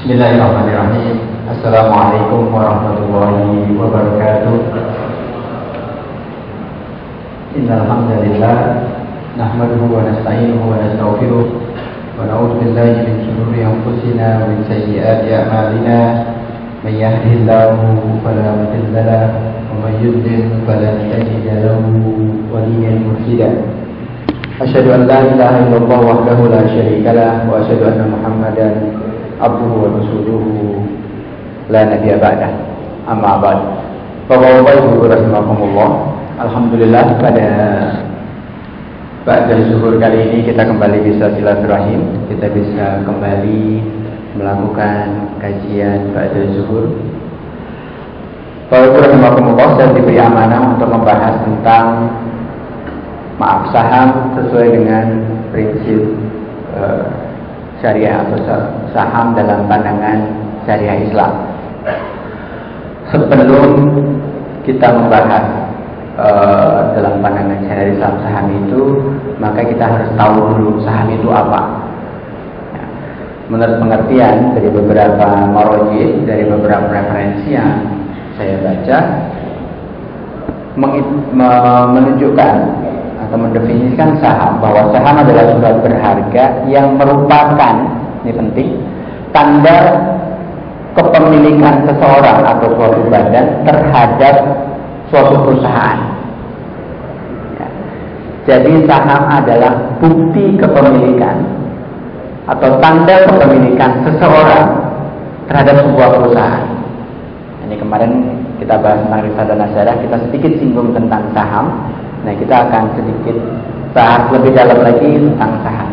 بسم الله الرحمن الرحيم السلام عليكم ورحمة الله وبركاته إن الحمد لله نحمده ونستعينه ونستغفره ونعوذ بالله من شرور أنفسنا ومن سيئات أعمالنا من يهده الله فلا مضل له ومن يضلل فلن تجد له وليا مرشدا أشهد أن لا إله إلا الله وحده لا شريك له وأشهد أن محمدا wa rasuluhu. La nabiyya ba'dah amma ba'd Bapak-bapak Ibu rahimakumullah. Alhamdulillah pada pada zuhur kali ini kita kembali bisa silaturahim kita bisa kembali melakukan kajian pada zuhur. Bapak Ibu rahimakumullah saya diberi amanah untuk membahas tentang maaf saham sesuai dengan prinsip uh, syariah atau saham dalam pandangan syariah Islam. Sebelum kita membahas uh, dalam pandangan syariah Islam saham itu, maka kita harus tahu dulu saham itu apa. Ya. Menurut pengertian dari beberapa maroji, dari beberapa referensi yang saya baca, menunjukkan mendefinisikan saham bahwa saham adalah surat berharga yang merupakan ini penting tanda kepemilikan seseorang atau suatu badan terhadap suatu perusahaan. Ya. Jadi saham adalah bukti kepemilikan atau tanda kepemilikan seseorang terhadap sebuah perusahaan. Ini kemarin kita bahas tentang risalah nasyarah, kita sedikit singgung tentang saham Nah kita akan sedikit bahas lebih dalam lagi tentang saham.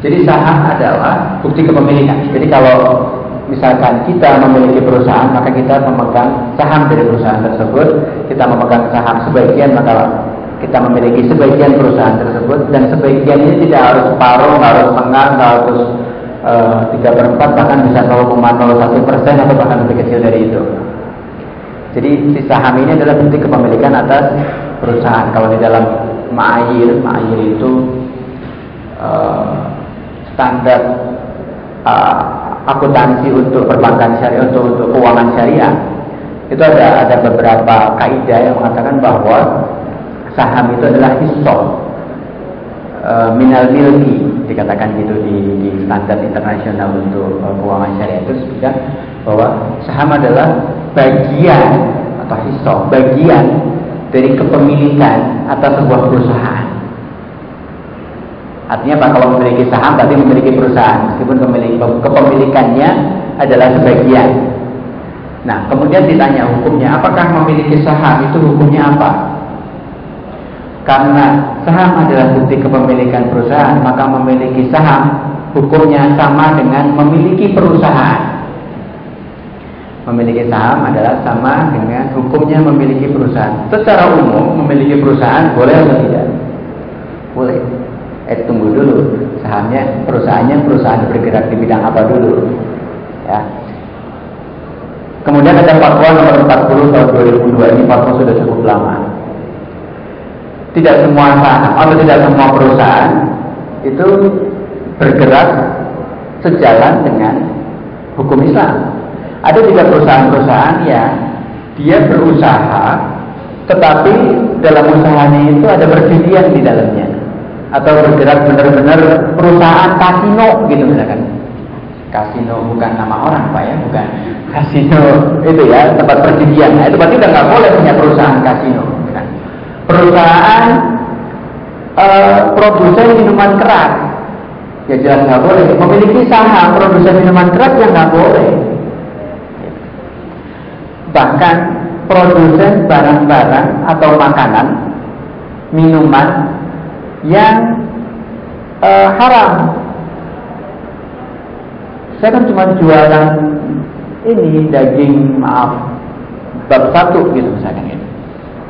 Jadi saham adalah bukti kepemilikan. Jadi kalau misalkan kita memiliki perusahaan, maka kita memegang saham dari perusahaan tersebut. Kita memegang saham sebagian, maka kita memiliki sebagian perusahaan tersebut dan sebagian ini tidak harus separuh, harus setengah, harus eh, tiga per empat, bahkan bisa 0,01 persen atau bahkan lebih kecil dari itu. Jadi si saham ini adalah bukti kepemilikan atas perusahaan. Kalau di dalam ma'ayir, ma'ayir itu uh, standar uh, akuntansi untuk perbankan syariah, untuk, untuk keuangan syariah. Itu ada ada beberapa kaidah yang mengatakan bahwa saham itu adalah hisab uh, minal milki dikatakan gitu di, di standar internasional untuk uh, keuangan syariah itu sudah bahwa saham adalah bagian atau hisab bagian dari kepemilikan atas sebuah perusahaan. Artinya Pak kalau memiliki saham berarti memiliki perusahaan meskipun kepemilikannya adalah sebagian. Nah, kemudian ditanya hukumnya, apakah memiliki saham itu hukumnya apa? Karena saham adalah bukti kepemilikan perusahaan, maka memiliki saham hukumnya sama dengan memiliki perusahaan memiliki saham adalah sama dengan hukumnya memiliki perusahaan. Secara umum memiliki perusahaan boleh atau tidak? Boleh. Eh tunggu dulu. Sahamnya perusahaannya perusahaan bergerak di bidang apa dulu? Ya. Kemudian ada fatwa nomor 40 tahun 2002 ini fatwa sudah cukup lama. Tidak semua saham atau tidak semua perusahaan itu bergerak sejalan dengan hukum Islam. Ada juga perusahaan-perusahaan yang dia berusaha, tetapi dalam usahanya itu ada perjudian di dalamnya, atau bergerak benar-benar perusahaan kasino gitu misalkan. Kasino bukan nama orang pak ya, bukan kasino itu ya tempat perjudian. Nah, itu berarti udah nggak boleh punya perusahaan kasino. Perusahaan uh, produsen minuman keras, ya jelas nggak boleh. Memiliki saham produsen minuman keras ya nggak boleh bahkan produsen barang-barang atau makanan, minuman yang uh, haram. Saya kan cuma jualan ini daging maaf bab satu gitu misalkan gitu.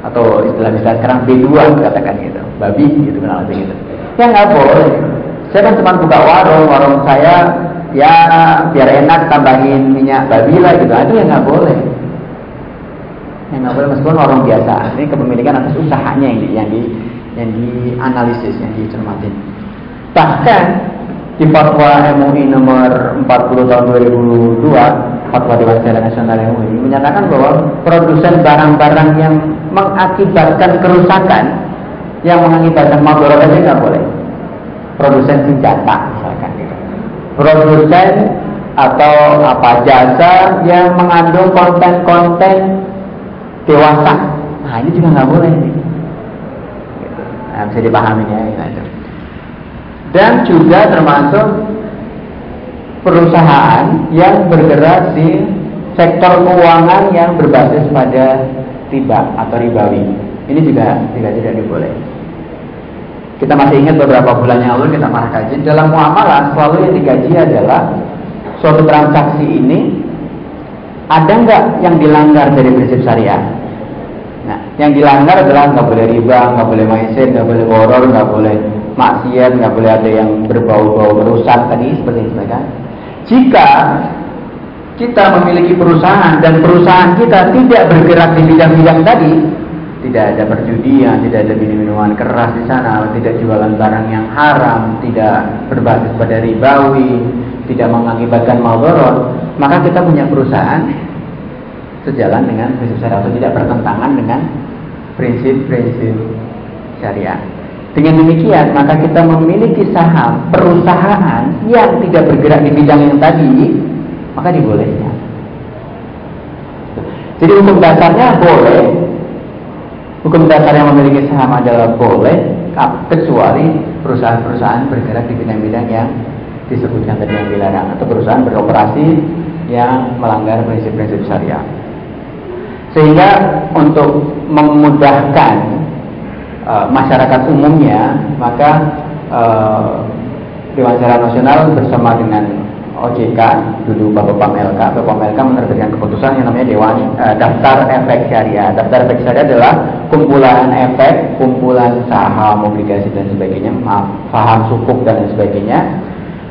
Atau istilah istilah sekarang B2 katakan gitu babi gitu kenal gitu. Ya nggak boleh. Saya kan cuma buka warung warung saya ya biar enak tambahin minyak babi lah gitu. Itu ya nggak boleh yang boleh meskipun orang biasa. Ini kepemilikan atas usahanya yang di, yang di yang dianalisis yang dicermati. Bahkan di fatwa MUI nomor 40 tahun 2002 fatwa Dewan Syariah Nasional MUI menyatakan bahwa produsen barang-barang yang mengakibatkan kerusakan yang mengakibatkan madorot aja nggak boleh. Produsen senjata misalkan gitu. Produsen atau apa jasa yang mengandung konten-konten dewasa. Nah ini juga nggak boleh nah, bisa dipahami ya gitu. dan juga termasuk perusahaan yang bergerak di sektor keuangan yang berbasis pada riba atau ribawi. Ini juga tidak tidak diboleh. Kita masih ingat beberapa bulan yang lalu kita pernah kaji dalam muamalah selalu yang digaji adalah suatu transaksi ini ada nggak yang dilanggar dari prinsip syariah Nah, yang dilanggar adalah nggak boleh riba, nggak boleh maizir, nggak boleh boror, nggak boleh maksiat, nggak boleh ada yang berbau-bau merusak tadi seperti itu kan. Jika kita memiliki perusahaan dan perusahaan kita tidak bergerak di bidang-bidang tadi, tidak ada perjudian, tidak ada minum-minuman keras di sana, tidak jualan barang yang haram, tidak berbasis pada ribawi, tidak mengakibatkan malborot, maka kita punya perusahaan sejalan dengan prinsip syariah atau tidak bertentangan dengan prinsip-prinsip syariah. Dengan demikian, maka kita memiliki saham perusahaan yang tidak bergerak di bidang yang tadi, maka dibolehkan. Jadi hukum dasarnya boleh, hukum dasar yang memiliki saham adalah boleh, kecuali perusahaan-perusahaan bergerak di bidang-bidang yang disebutkan tadi yang dilarang atau perusahaan beroperasi yang melanggar prinsip-prinsip syariah. Sehingga untuk memudahkan uh, masyarakat umumnya, maka uh, Dewan Syariah Nasional bersama dengan OJK dulu Bapak PAMLK, Bapak PAMLK menerbitkan keputusan yang namanya Dewan uh, Daftar Efek Syariah. Daftar Efek Syariah adalah kumpulan efek, kumpulan saham, obligasi dan sebagainya, maaf, saham sukuk dan sebagainya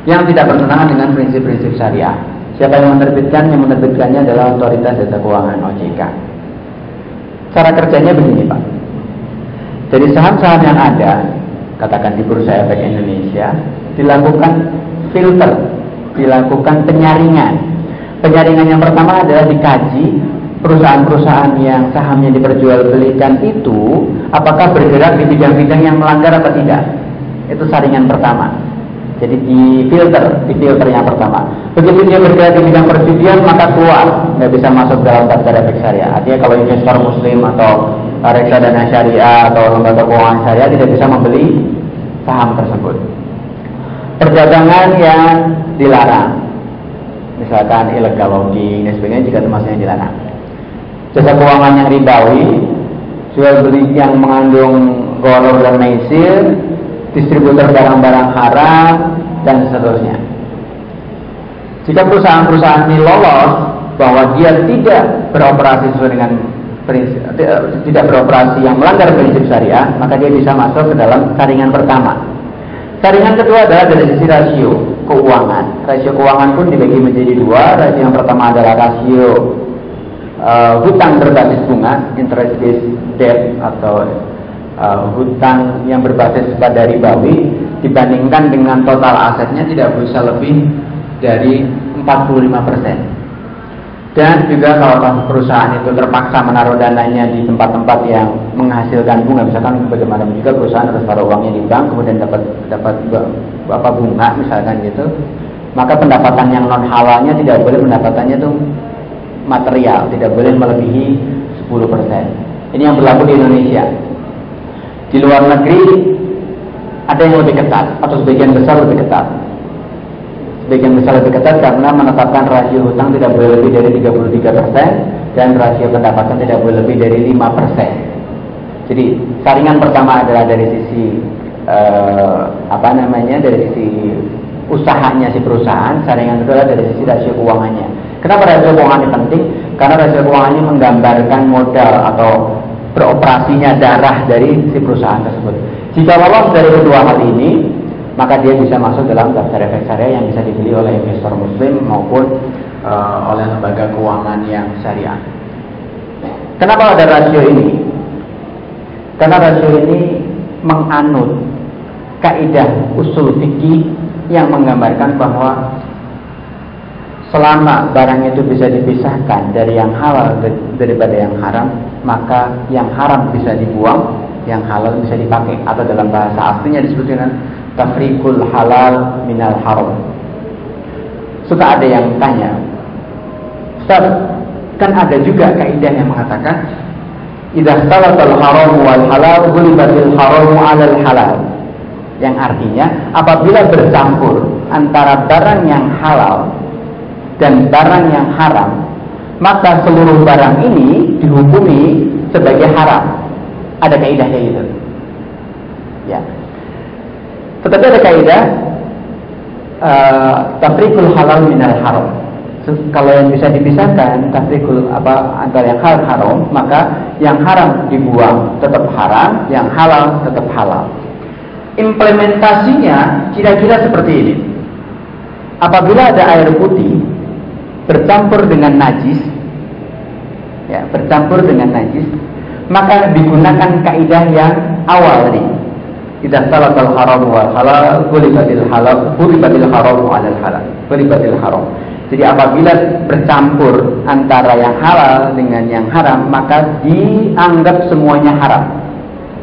yang tidak bertentangan dengan prinsip-prinsip syariah. Siapa yang menerbitkan? Yang menerbitkannya adalah Otoritas Jasa Keuangan OJK. Cara kerjanya begini Pak. Jadi saham-saham yang ada, katakan di Bursa Efek Indonesia, dilakukan filter, dilakukan penyaringan. Penyaringan yang pertama adalah dikaji perusahaan-perusahaan yang sahamnya diperjualbelikan itu apakah bergerak di bidang-bidang yang melanggar atau tidak. Itu saringan pertama. Jadi di filter, di filter yang pertama. Begitu dia bergerak di bidang perjudian maka keluar, nggak bisa masuk dalam daftar efek syariah. Artinya kalau investor muslim atau reksadana syariah atau lembaga keuangan syariah tidak bisa membeli saham tersebut. Perdagangan yang dilarang, misalkan illegal logging dan sebagainya juga termasuk yang dilarang. Jasa keuangan yang ribawi, jual beli yang mengandung golor dan maisir, distributor barang-barang haram, dan seterusnya. Jika perusahaan-perusahaan ini lolos bahwa dia tidak beroperasi sesuai dengan prinsip, tidak beroperasi yang melanggar prinsip syariah, maka dia bisa masuk ke dalam saringan pertama. Saringan kedua adalah dari sisi rasio keuangan. Rasio keuangan pun dibagi menjadi dua. Rasio yang pertama adalah rasio uh, hutang berbasis bunga, interest based debt atau uh, hutang yang berbasis pada ribawi dibandingkan dengan total asetnya tidak bisa lebih dari 45 persen. Dan juga kalau perusahaan itu terpaksa menaruh dananya di tempat-tempat yang menghasilkan bunga, misalkan bagaimana juga perusahaan harus taruh uangnya di bank, kemudian dapat dapat apa bunga misalkan gitu, maka pendapatan yang non halalnya tidak boleh pendapatannya itu material, tidak boleh melebihi 10 persen. Ini yang berlaku di Indonesia. Di luar negeri ada yang lebih ketat atau sebagian besar lebih ketat. Sebagian besar lebih ketat karena menetapkan rasio hutang tidak boleh lebih dari 33% dan rasio pendapatan tidak boleh lebih dari 5%. Jadi saringan pertama adalah dari sisi eh, apa namanya dari sisi usahanya si perusahaan, saringan kedua adalah dari sisi rasio keuangannya. Kenapa rasio keuangannya penting? Karena rasio keuangannya menggambarkan modal atau beroperasinya darah dari si perusahaan tersebut. Jika lolos dari kedua hal ini, maka dia bisa masuk dalam daftar efek syariah yang bisa dibeli oleh investor muslim maupun uh, oleh lembaga keuangan yang syariah. Kenapa ada rasio ini? Karena rasio ini menganut kaidah usul fikih yang menggambarkan bahwa selama barang itu bisa dipisahkan dari yang halal daripada yang haram, maka yang haram bisa dibuang, yang halal bisa dipakai atau dalam bahasa aslinya disebut dengan tafrikul halal minal haram. Suka ada yang tanya, Ustaz, kan ada juga kaidah yang mengatakan idza salatal haram wal halal ghulibatil haram 'alal halal. Yang artinya apabila bercampur antara barang yang halal dan barang yang haram, maka seluruh barang ini dihukumi sebagai haram. Ada kaidahnya itu. Ya. Tetapi ada kaidah uh, tafrikul halal minal haram. Kalau yang bisa dipisahkan tafrikul apa antara yang halal haram, maka yang haram dibuang tetap haram, yang halal tetap halal. Implementasinya kira-kira seperti ini. Apabila ada air putih bercampur dengan najis, ya, bercampur dengan najis, maka digunakan kaidah yang awal tadi. Idza salatal haram wal halal, gulibatil halal, gulibatil haram wal halal. Gulibatil haram. Jadi apabila bercampur antara yang halal dengan yang haram, maka dianggap semuanya haram.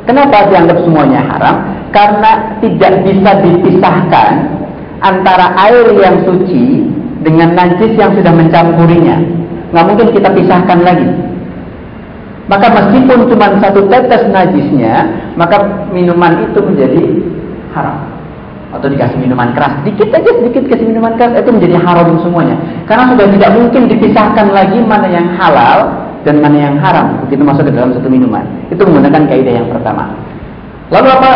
Kenapa dianggap semuanya haram? Karena tidak bisa dipisahkan antara air yang suci dengan najis yang sudah mencampurinya. Nggak mungkin kita pisahkan lagi. Maka meskipun cuma satu tetes najisnya, maka minuman itu menjadi haram. Atau dikasih minuman keras, sedikit aja sedikit kasih minuman keras itu menjadi haram semuanya. Karena sudah tidak mungkin dipisahkan lagi mana yang halal dan mana yang haram begitu masuk ke dalam satu minuman. Itu menggunakan kaidah yang pertama. Lalu apa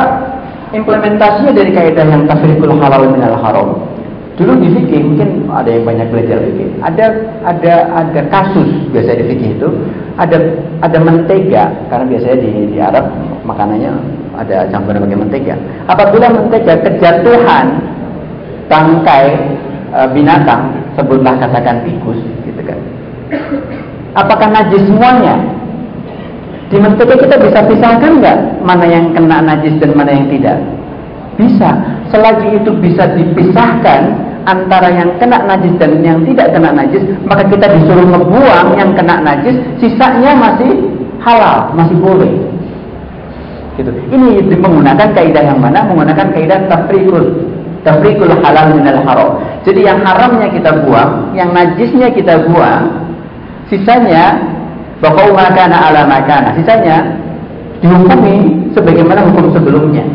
implementasinya dari kaidah yang tafrikul halal minal haram? Dulu di fikih mungkin ada yang banyak belajar fikih. Ada ada ada kasus biasa di fikih itu ada ada mentega karena biasanya di, di Arab makanannya ada campuran pakai mentega. Apabila mentega kejatuhan tangkai e, binatang sebutlah katakan tikus gitu kan. Apakah najis semuanya? Di mentega kita bisa pisahkan nggak mana yang kena najis dan mana yang tidak? Bisa. Selagi itu bisa dipisahkan, antara yang kena najis dan yang tidak kena najis, maka kita disuruh membuang yang kena najis, sisanya masih halal, masih boleh. Gitu. Ini menggunakan kaidah yang mana? Menggunakan kaidah tafrikul. Tafrikul halal minal haram. Jadi yang haramnya kita buang, yang najisnya kita buang, sisanya bakau makana ala makana. Sisanya dihukumi sebagaimana hukum sebelumnya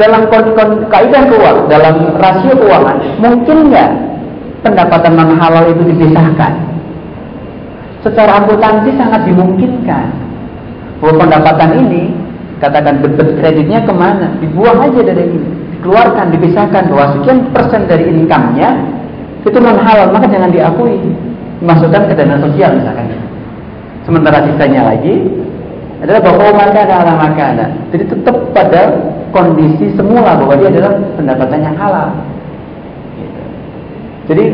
dalam kaidah keuangan, dalam rasio keuangan, mungkin nggak pendapatan non halal itu dipisahkan? Secara akuntansi sangat dimungkinkan. Bahwa pendapatan ini, katakan debit kreditnya ke mana? Dibuang aja dari ini. Dikeluarkan, dipisahkan bahwa sekian persen dari income-nya itu non halal, maka jangan diakui. Masukkan ke dana sosial misalkan. Sementara sisanya lagi adalah bahwa maka ada makanan. Jadi tetap pada kondisi semula bahwa dia adalah pendapatan yang halal. Gitu. Jadi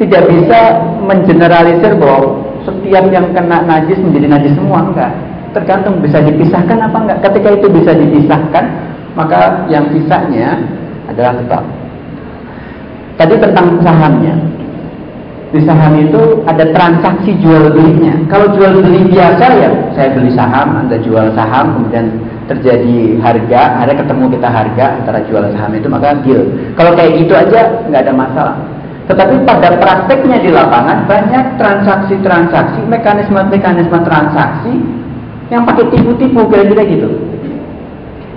tidak bisa mengeneralisir bahwa setiap yang kena najis menjadi najis semua enggak. Tergantung bisa dipisahkan apa enggak. Ketika itu bisa dipisahkan, maka yang sisanya adalah tetap. Tadi tentang sahamnya. Di saham itu ada transaksi jual belinya. Kalau jual beli biasa ya, saya beli saham, Anda jual saham, kemudian terjadi harga, ada ketemu kita harga antara jual saham itu maka deal. Kalau kayak gitu aja nggak ada masalah. Tetapi pada prakteknya di lapangan banyak transaksi-transaksi, mekanisme-mekanisme transaksi yang pakai tipu-tipu kira-kira gitu.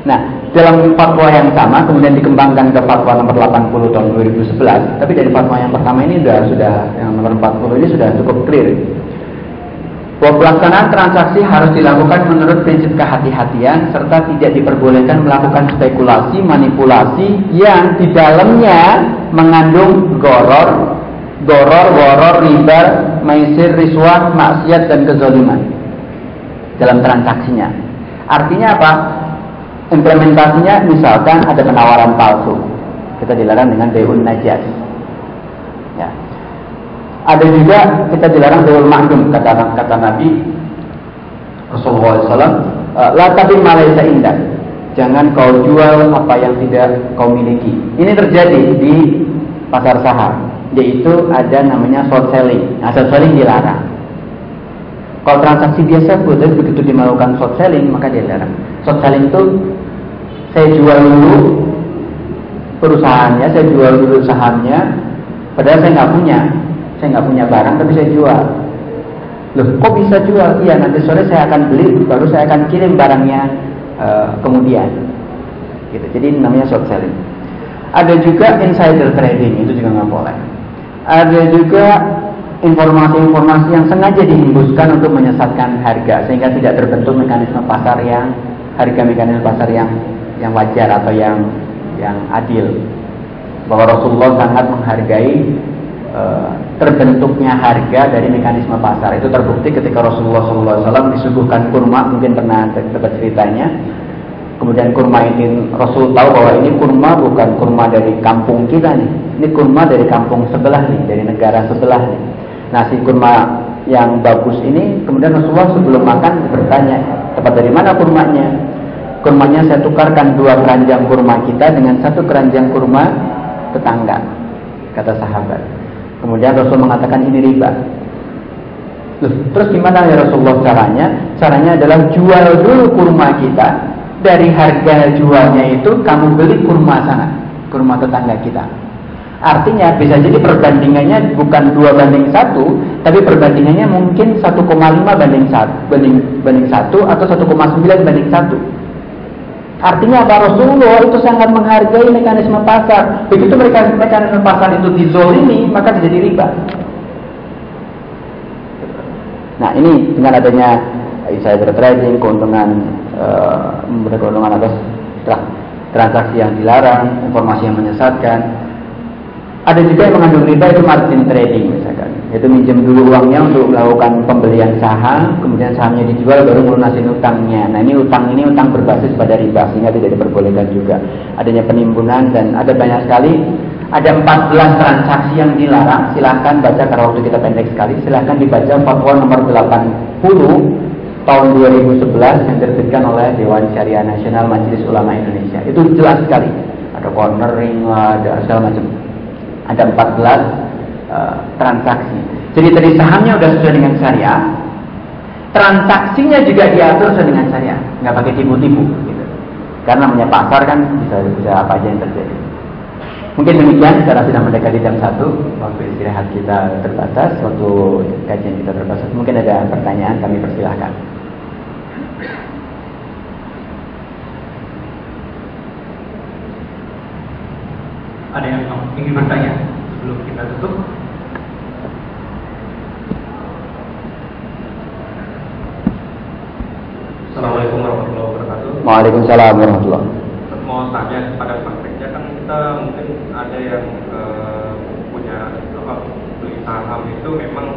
Nah, dalam fatwa yang sama kemudian dikembangkan ke fatwa nomor 80 tahun 2011, tapi dari fatwa yang pertama ini sudah sudah yang nomor 40 ini sudah cukup clear bahwa pelaksanaan transaksi harus dilakukan menurut prinsip kehati-hatian serta tidak diperbolehkan melakukan spekulasi, manipulasi yang di dalamnya mengandung goror, goror, goror, riba, maisir, riswah, maksiat dan kezaliman dalam transaksinya. Artinya apa? Implementasinya misalkan ada penawaran palsu. Kita dilarang dengan beun najas. Ada juga kita dilarang dawul ma'dum kata kata Nabi Rasulullah SAW. Eh, la tapi malaysa indah. Jangan kau jual apa yang tidak kau miliki. Ini terjadi di pasar saham, yaitu ada namanya short selling. Nah, short selling dilarang. Kalau transaksi biasa boleh begitu dimelakukan short selling maka dilarang. Short selling itu saya jual dulu perusahaannya, saya jual dulu sahamnya, padahal saya nggak punya, saya nggak punya barang tapi saya jual. Loh, kok bisa jual? Iya, nanti sore saya akan beli, baru saya akan kirim barangnya uh, kemudian. Gitu. Jadi namanya short selling. Ada juga insider trading, itu juga nggak boleh. Ada juga informasi-informasi yang sengaja dihembuskan untuk menyesatkan harga sehingga tidak terbentuk mekanisme pasar yang harga mekanisme pasar yang yang wajar atau yang yang adil. Bahwa Rasulullah sangat menghargai terbentuknya harga dari mekanisme pasar. Itu terbukti ketika Rasulullah SAW disuguhkan kurma, mungkin pernah dapat ceritanya. Kemudian kurma ini Rasul tahu bahwa ini kurma bukan kurma dari kampung kita nih. Ini kurma dari kampung sebelah nih, dari negara sebelah nih. Nasi kurma yang bagus ini, kemudian Rasulullah sebelum makan bertanya, tepat dari mana kurmanya? kurmanya saya tukarkan dua keranjang kurma kita dengan satu keranjang kurma tetangga kata sahabat kemudian Rasul mengatakan ini riba. Terus gimana ya Rasulullah caranya? Caranya adalah jual dulu kurma kita. Dari harga jualnya itu kamu beli kurma sana kurma tetangga kita. Artinya bisa jadi perbandingannya bukan dua banding satu, tapi perbandingannya mungkin 1,5 banding satu, banding banding satu atau 1,9 banding satu. Artinya apa? Rasulullah itu sangat menghargai mekanisme pasar. Begitu mereka mekanisme pasar itu dizolimi, maka terjadi riba. Nah ini dengan adanya insider trading, keuntungan uh, keuntungan atas transaksi yang dilarang, informasi yang menyesatkan. Ada juga yang mengandung riba itu margin trading misalkan. Itu minjem dulu uangnya untuk melakukan pembelian saham, kemudian sahamnya dijual baru melunasi utangnya. Nah ini utang ini utang berbasis pada riba sehingga tidak diperbolehkan juga. Adanya penimbunan dan ada banyak sekali ada 14 transaksi yang dilarang. Silahkan baca karena waktu kita pendek sekali. Silahkan dibaca fatwa nomor 80 tahun 2011 yang diterbitkan oleh Dewan Syariah Nasional Majelis Ulama Indonesia. Itu jelas sekali. Ada cornering, ada segala macam. Ada 14 Eh, transaksi. Jadi tadi sahamnya sudah sesuai dengan syariah, transaksinya juga diatur sesuai dengan syariah, nggak pakai tipu-tipu. Gitu. Karena namanya pasar kan bisa bisa apa aja yang terjadi. Mungkin demikian karena sudah mendekati jam satu waktu istirahat kita terbatas, waktu kajian kita terbatas. Mungkin ada pertanyaan kami persilahkan. Ada yang ingin bertanya sebelum kita tutup? Assalamualaikum warahmatullahi wabarakatuh. Waalaikumsalam warahmatullahi Mau tanya pada prakteknya kan kita mungkin ada yang uh, punya apa beli saham itu memang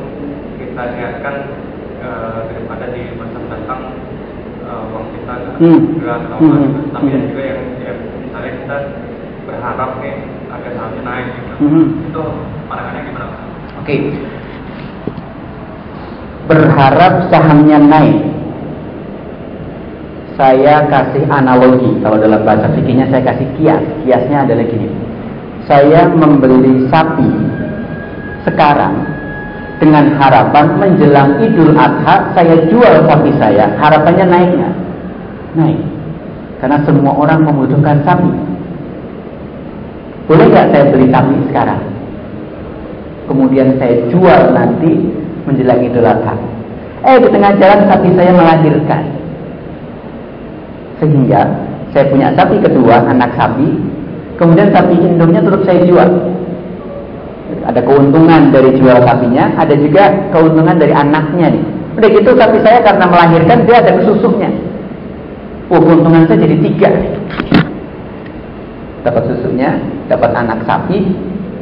kita niatkan uh, daripada di masa mendatang uh, uang kita nggak hmm. atau hmm. tapi hmm. juga yang ya, misalnya kita berharap nih agar sahamnya naik gitu. Hmm. Itu pandangannya gimana Oke. Okay. Berharap sahamnya naik saya kasih analogi kalau dalam bahasa fikihnya saya kasih kias kiasnya adalah gini saya membeli sapi sekarang dengan harapan menjelang idul adha saya jual sapi saya harapannya naiknya naik karena semua orang membutuhkan sapi boleh nggak saya beli sapi sekarang kemudian saya jual nanti menjelang idul adha eh di tengah jalan sapi saya melahirkan sehingga saya punya sapi kedua, anak sapi, kemudian sapi induknya terus saya jual. Ada keuntungan dari jual sapinya, ada juga keuntungan dari anaknya nih. Udah gitu sapi saya karena melahirkan dia ada kesusuknya. Oh, keuntungan saya jadi tiga. Dapat susunya, dapat anak sapi,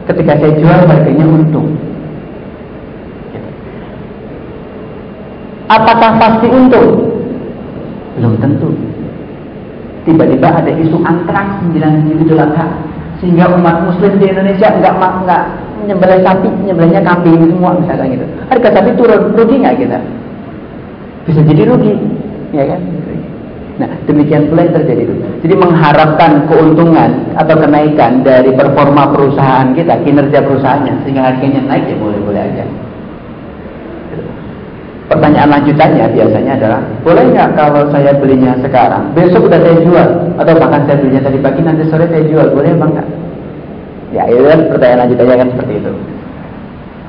ketika saya jual harganya untung. Apakah pasti untung? Belum tentu tiba-tiba ada isu antraks 9 Idul Adha sehingga umat muslim di Indonesia enggak enggak nyembelih sapi, nyembelihnya kambing semua misalkan gitu. Harga sapi turun, rugi nggak kita? Bisa jadi rugi, ya kan? Nah, demikian pula yang terjadi itu. Jadi mengharapkan keuntungan atau kenaikan dari performa perusahaan kita, kinerja perusahaannya, sehingga harganya naik ya boleh-boleh aja. Pertanyaan lanjutannya biasanya adalah, boleh nggak kalau saya belinya sekarang, besok udah saya jual, atau bahkan saya belinya tadi pagi, nanti sore saya jual, boleh apa enggak? Ya, itu kan pertanyaan lanjutannya kan seperti itu.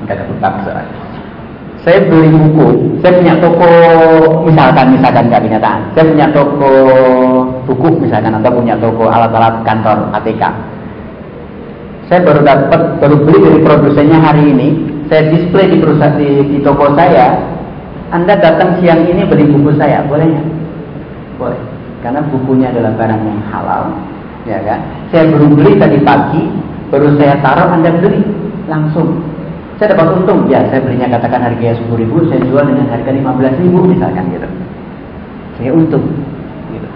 Enggak ketebak soalnya saya beli buku, saya punya toko misalkan misalkan nggak kenyataan, saya punya toko buku misalkan atau punya toko alat-alat kantor ATK. Saya baru dapat baru beli dari produsennya hari ini, saya display di perusahaan di, di toko saya. Anda datang siang ini beli buku saya, boleh nggak? Boleh, karena bukunya adalah barang yang halal, ya kan? Saya baru beli tadi pagi, baru saya taruh Anda beli langsung saya dapat untung, ya saya belinya katakan harganya 10 ribu, saya jual dengan harga 15 ribu misalkan gitu. Saya untung. Gitu.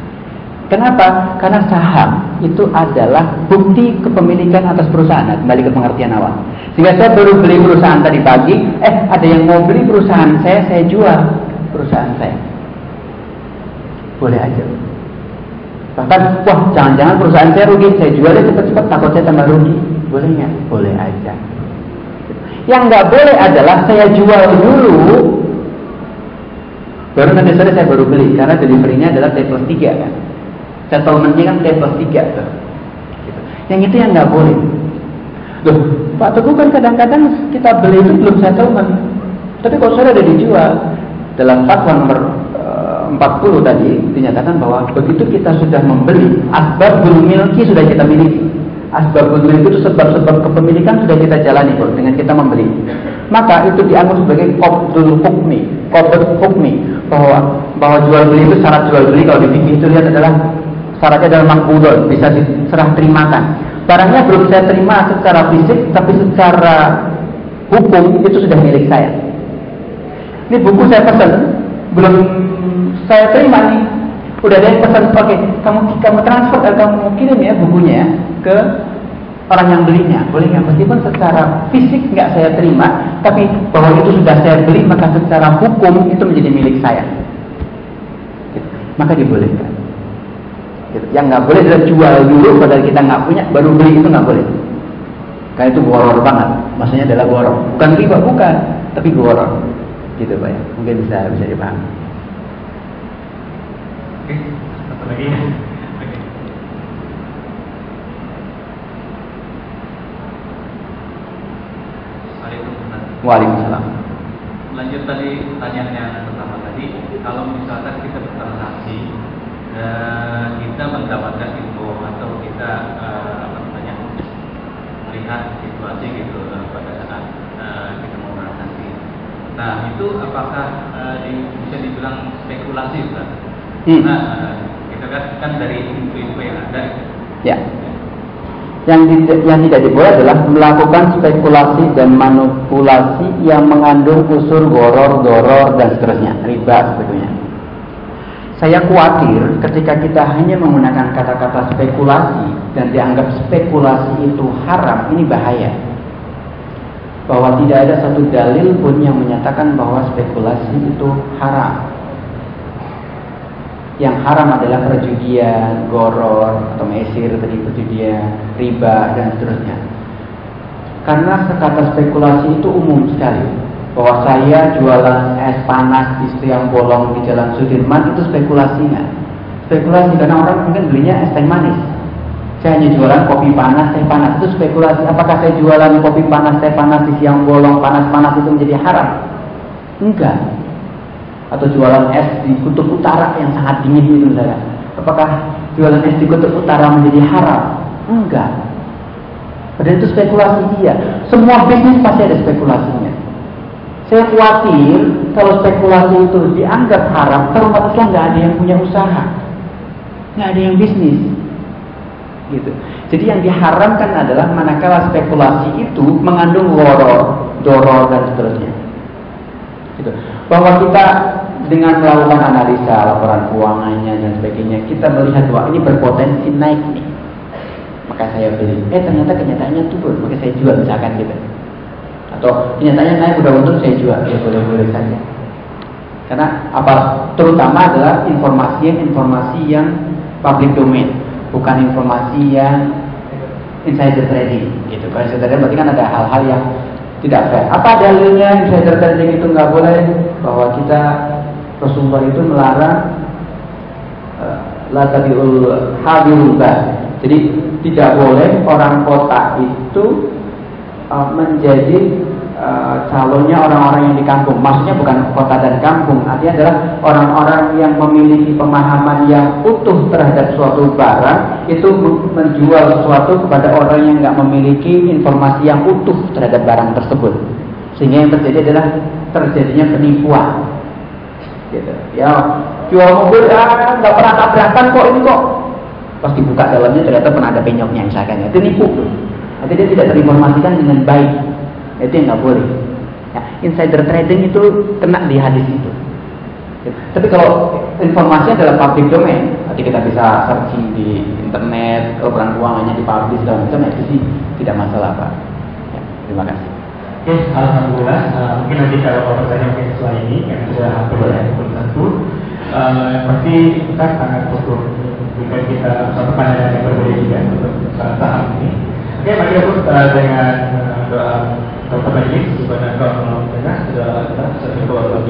Kenapa? Karena saham itu adalah bukti kepemilikan atas perusahaan. Nah, kembali ke pengertian awal. Sehingga saya baru beli perusahaan tadi pagi, eh ada yang mau beli perusahaan saya, saya jual perusahaan saya. Boleh aja. Bahkan, wah jangan-jangan perusahaan saya rugi, saya jualnya cepat-cepat, takut saya tambah rugi. Boleh nggak? Boleh aja. Yang nggak boleh adalah saya jual dulu, baru nanti sore saya baru beli karena deliverynya adalah T plus 3 kan. Settlementnya kan T plus 3 tuh. Gitu. Yang itu yang nggak boleh. Loh, Pak Teguh kan kadang-kadang kita beli itu belum settlement. Tapi kalau sudah ada dijual dalam fatwa nomor 40 eh, tadi dinyatakan bahwa begitu kita sudah membeli asbab milki sudah kita miliki asbabul milk itu sebab-sebab kepemilikan sudah kita jalani kok dengan kita membeli. Maka itu dianggap sebagai qabdul hukmi, qabd hukmi bahwa bahwa jual beli itu syarat jual beli kalau di fikih itu lihat adalah syaratnya adalah makbudon, bisa diserah terimakan. Barangnya belum saya terima secara fisik, tapi secara hukum itu sudah milik saya. Ini buku saya pesan, belum saya terima nih, udah ada yang pesan okay, kamu kamu transfer eh, kamu kirim ya bukunya ya ke orang yang belinya. Boleh nggak? Meskipun secara fisik nggak saya terima tapi bahwa itu sudah saya beli maka secara hukum itu menjadi milik saya. Gitu. maka dibolehkan. Gitu. yang nggak boleh adalah jual dulu padahal kita nggak punya baru beli itu nggak boleh. Karena itu goror banget. Maksudnya adalah goror. Bukan riba bukan. Tapi goror. Gitu pak ya. Mungkin bisa bisa dipahami. Oke, satu lagi ya. Oke. Waalaikumsalam. Lanjut tadi pertanyaan yang pertama tadi, kalau misalkan kita bertransaksi dan kita mendapatkan info atau kita uh, apa namanya melihat situasi gitu uh, pada saat uh, kita mau transaksi. Nah itu apakah uh, di, bisa dibilang spekulasi, Pak? Hmm. Nah, kita kan, kan dari info-info yang ada. Ya. Yang tidak, yang tidak diboleh adalah melakukan spekulasi dan manipulasi yang mengandung unsur goror, doror dan seterusnya, riba sebetulnya. Saya khawatir ketika kita hanya menggunakan kata-kata spekulasi dan dianggap spekulasi itu haram, ini bahaya. Bahwa tidak ada satu dalil pun yang menyatakan bahwa spekulasi itu haram yang haram adalah perjudian, goror, atau mesir, tadi perjudian, riba, dan seterusnya. Karena kata spekulasi itu umum sekali. Bahwa saya jualan es panas di yang bolong di Jalan Sudirman itu spekulasinya. Spekulasi karena orang mungkin belinya es teh manis. Saya hanya jualan kopi panas, teh panas itu spekulasi. Apakah saya jualan kopi panas, teh panas di siang bolong, panas-panas itu menjadi haram? Enggak atau jualan es di kutub utara yang sangat dingin itu misalnya. Apakah jualan es di kutub utara menjadi haram? Enggak. Padahal itu spekulasi dia. Semua bisnis pasti ada spekulasinya. Saya khawatir kalau spekulasi itu dianggap haram, terus umat Islam nggak ada yang punya usaha, nggak ada yang bisnis, gitu. Jadi yang diharamkan adalah manakala spekulasi itu mengandung loror, doror dan seterusnya. Gitu. Bahwa kita dengan melakukan analisa laporan keuangannya dan sebagainya, kita melihat bahwa ini berpotensi naik nih. Maka saya beli. Eh ternyata kenyataannya turun, maka saya jual misalkan gitu. Atau kenyataannya naik udah untung saya jual, ya boleh-boleh saja. Karena apa terutama adalah informasi informasi yang public domain, bukan informasi yang insider trading gitu. Kalau insider trading berarti kan ada hal-hal yang tidak fair. Apa dalilnya insider trading itu nggak boleh bahwa kita Rasulullah itu melarang uh, la tabiul hadirul Jadi tidak boleh orang kota itu uh, menjadi Eh, calonnya orang-orang yang di kampung. Maksudnya bukan kota dan kampung, artinya adalah orang-orang yang memiliki pemahaman yang utuh terhadap suatu barang itu menjual sesuatu kepada orang yang nggak memiliki informasi yang utuh terhadap barang tersebut. Sehingga yang terjadi adalah terjadinya penipuan. Gitu. Ya, jual mobil ya nggak pernah tabrakan kok ini kok. Pas dibuka dalamnya ternyata pernah ada penyoknya misalkan. Itu nipu. Nanti dia tidak terinformasikan dengan baik itu yang nggak boleh. Ya, insider trading itu kena di hadis itu. Ya, tapi kalau informasinya adalah public domain, nanti kita bisa searching di internet, laporan keuangannya di publish dan macam itu sih tidak masalah pak. Ya, terima kasih. Oke, okay, alhamdulillah. Uh, mungkin nanti kalau pertanyaan yang setelah ini karena sudah hampir ya, pun satu, uh, pasti kita sangat butuh jika kita satu pandangan yang berbeda juga untuk saham ini. Oke, mari aku uh, dengan eh, doa Bapak Majelis, kalau wa Ta'ala, sudah ada satu keluarga